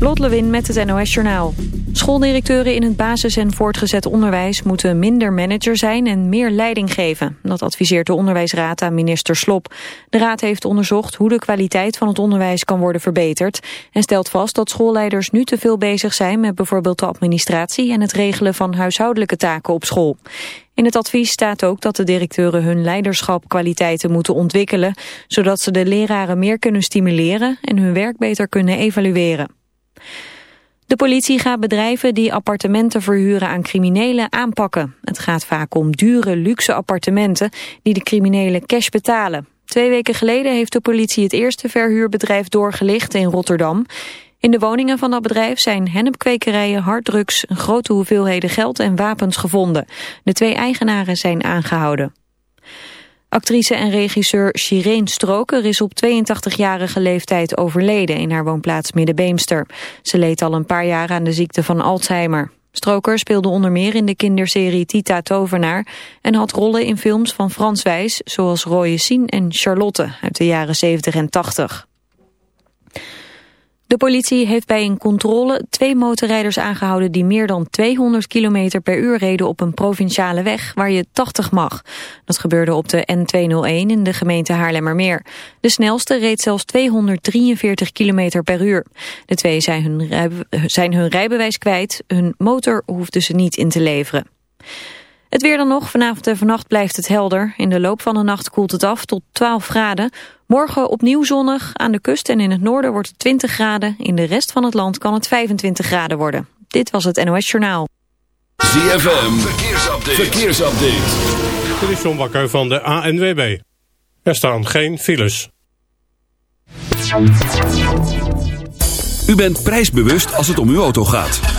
Lot met het NOS Journaal. Schooldirecteuren in het basis- en voortgezet onderwijs moeten minder manager zijn en meer leiding geven. Dat adviseert de onderwijsraad aan minister Slop. De raad heeft onderzocht hoe de kwaliteit van het onderwijs kan worden verbeterd. En stelt vast dat schoolleiders nu te veel bezig zijn met bijvoorbeeld de administratie en het regelen van huishoudelijke taken op school. In het advies staat ook dat de directeuren hun leiderschapkwaliteiten moeten ontwikkelen, zodat ze de leraren meer kunnen stimuleren en hun werk beter kunnen evalueren. De politie gaat bedrijven die appartementen verhuren aan criminelen aanpakken. Het gaat vaak om dure, luxe appartementen die de criminelen cash betalen. Twee weken geleden heeft de politie het eerste verhuurbedrijf doorgelicht in Rotterdam. In de woningen van dat bedrijf zijn hennepkwekerijen, harddrugs, grote hoeveelheden geld en wapens gevonden. De twee eigenaren zijn aangehouden. Actrice en regisseur Shireen Stroker is op 82-jarige leeftijd overleden in haar woonplaats Middenbeemster. Ze leed al een paar jaar aan de ziekte van Alzheimer. Stroker speelde onder meer in de kinderserie Tita Tovenaar... en had rollen in films van Frans Wijs, zoals Roye Sien en Charlotte uit de jaren 70 en 80. De politie heeft bij een controle twee motorrijders aangehouden... die meer dan 200 km per uur reden op een provinciale weg waar je 80 mag. Dat gebeurde op de N201 in de gemeente Haarlemmermeer. De snelste reed zelfs 243 km per uur. De twee zijn hun, zijn hun rijbewijs kwijt. Hun motor hoefden ze niet in te leveren. Het weer dan nog. Vanavond en vannacht blijft het helder. In de loop van de nacht koelt het af tot 12 graden. Morgen opnieuw zonnig. Aan de kust en in het noorden wordt het 20 graden. In de rest van het land kan het 25 graden worden. Dit was het NOS Journaal. ZFM. Verkeersupdate. Verkeersupdate. Dit is John Bakker van de ANWB. Er staan geen files. U bent prijsbewust als het om uw auto gaat.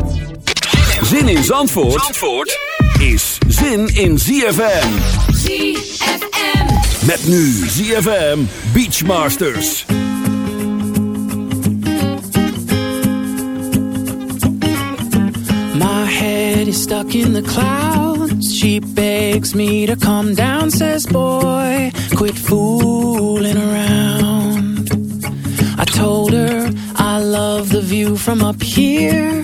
Zin in Zandvoort, Zandvoort yeah! is zin in ZFM. ZFM. Met nu ZFM Beachmasters. My head is stuck in the clouds. She begs me to come down, says boy, quit fooling around. I told her I love the view from up here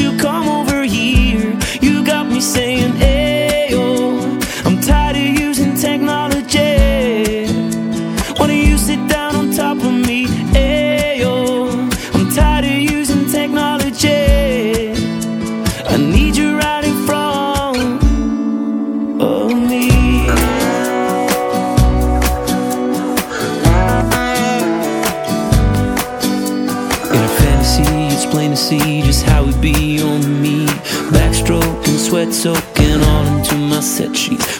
you come over here? You got me saying.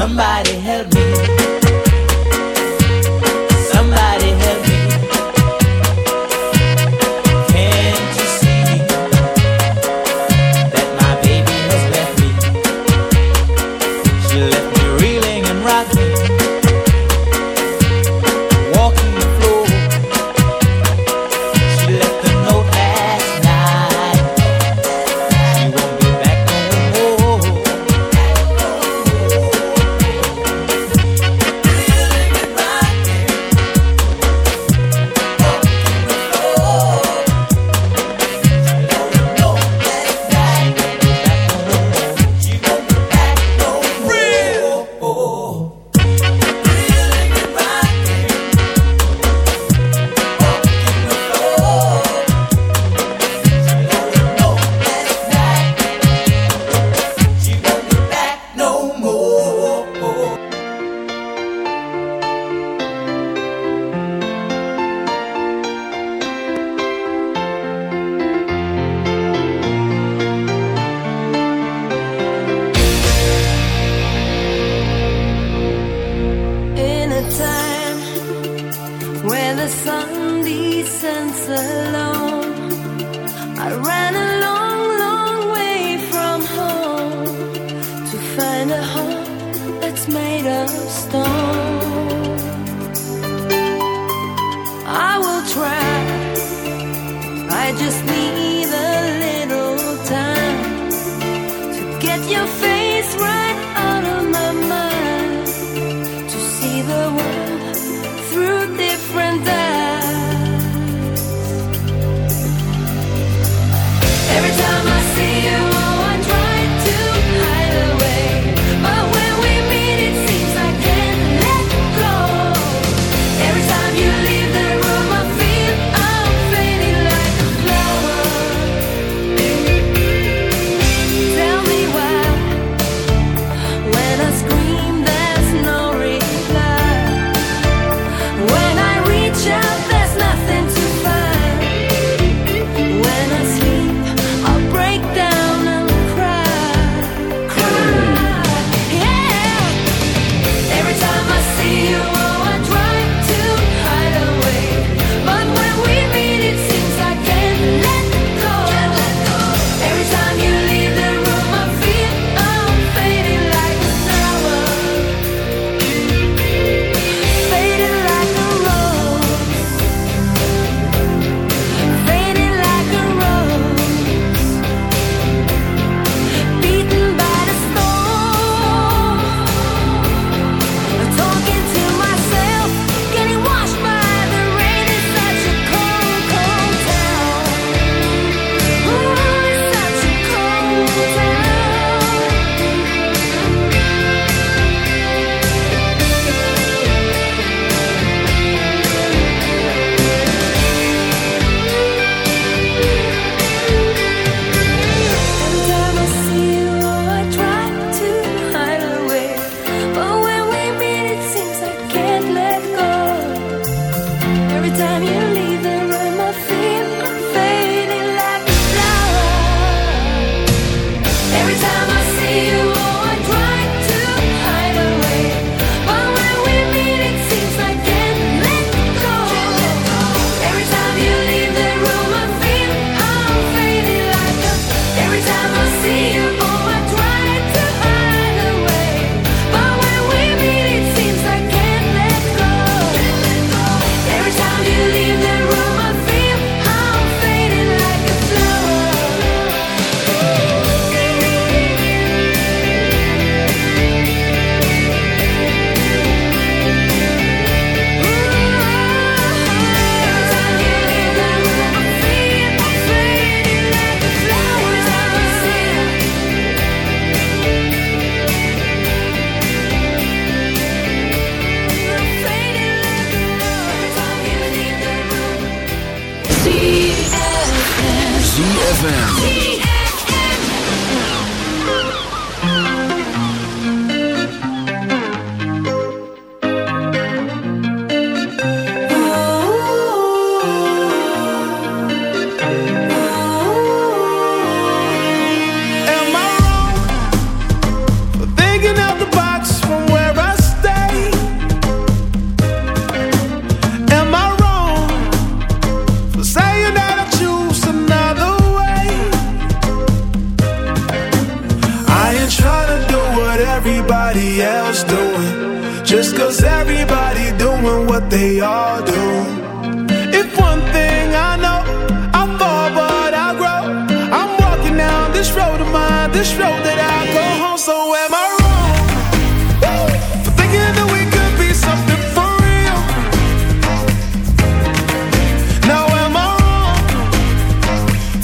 Somebody help me.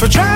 for trying